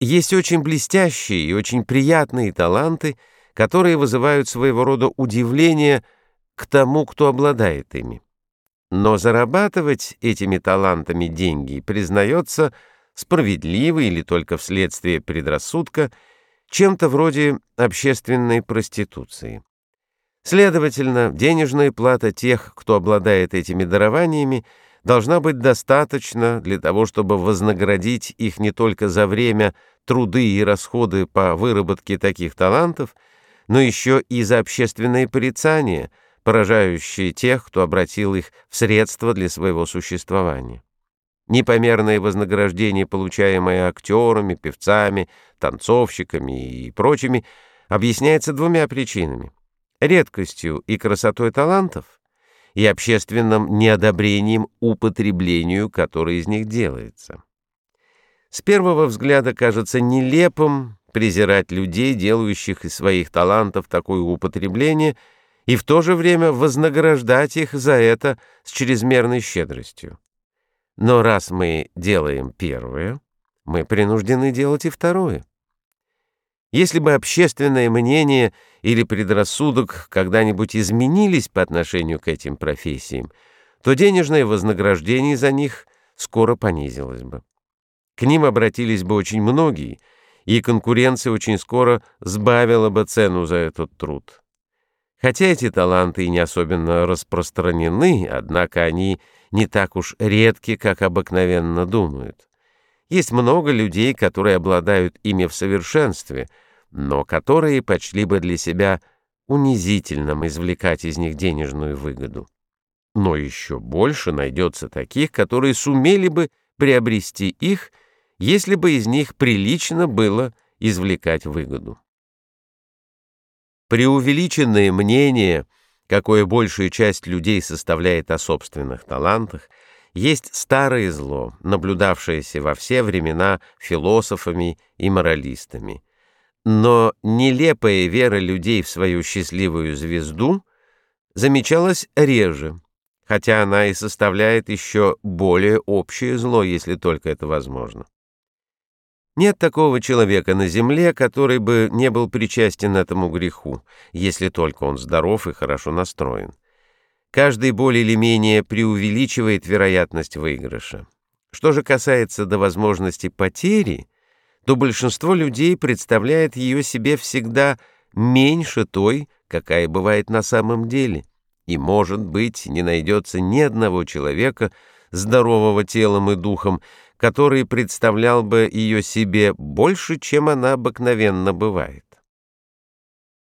Есть очень блестящие и очень приятные таланты, которые вызывают своего рода удивление к тому, кто обладает ими. Но зарабатывать этими талантами деньги признается справедливо или только вследствие предрассудка чем-то вроде общественной проституции. Следовательно, денежная плата тех, кто обладает этими дарованиями, должна быть достаточно для того, чтобы вознаградить их не только за время, труды и расходы по выработке таких талантов, но еще и за общественное порицание, поражающие тех, кто обратил их в средства для своего существования. Непомерное вознаграждение, получаемое актерами, певцами, танцовщиками и прочими, объясняется двумя причинами — редкостью и красотой талантов — и общественным неодобрением употреблению, которое из них делается. С первого взгляда кажется нелепым презирать людей, делающих из своих талантов такое употребление, и в то же время вознаграждать их за это с чрезмерной щедростью. Но раз мы делаем первое, мы принуждены делать и второе. Если бы общественное мнение или предрассудок когда-нибудь изменились по отношению к этим профессиям, то денежное вознаграждение за них скоро понизилось бы. К ним обратились бы очень многие, и конкуренция очень скоро сбавила бы цену за этот труд. Хотя эти таланты и не особенно распространены, однако они не так уж редки, как обыкновенно думают. Есть много людей, которые обладают ими в совершенстве, но которые почли бы для себя унизительным извлекать из них денежную выгоду. Но еще больше найдется таких, которые сумели бы приобрести их, если бы из них прилично было извлекать выгоду. Преувеличенное мнение, какое большая часть людей составляет о собственных талантах, есть старое зло, наблюдавшееся во все времена философами и моралистами. Но нелепая вера людей в свою счастливую звезду замечалась реже, хотя она и составляет еще более общее зло, если только это возможно. Нет такого человека на земле, который бы не был причастен этому греху, если только он здоров и хорошо настроен. Каждый более или менее преувеличивает вероятность выигрыша. Что же касается до возможности потери, то большинство людей представляет ее себе всегда меньше той, какая бывает на самом деле. И, может быть, не найдется ни одного человека, здорового телом и духом, который представлял бы ее себе больше, чем она обыкновенно бывает.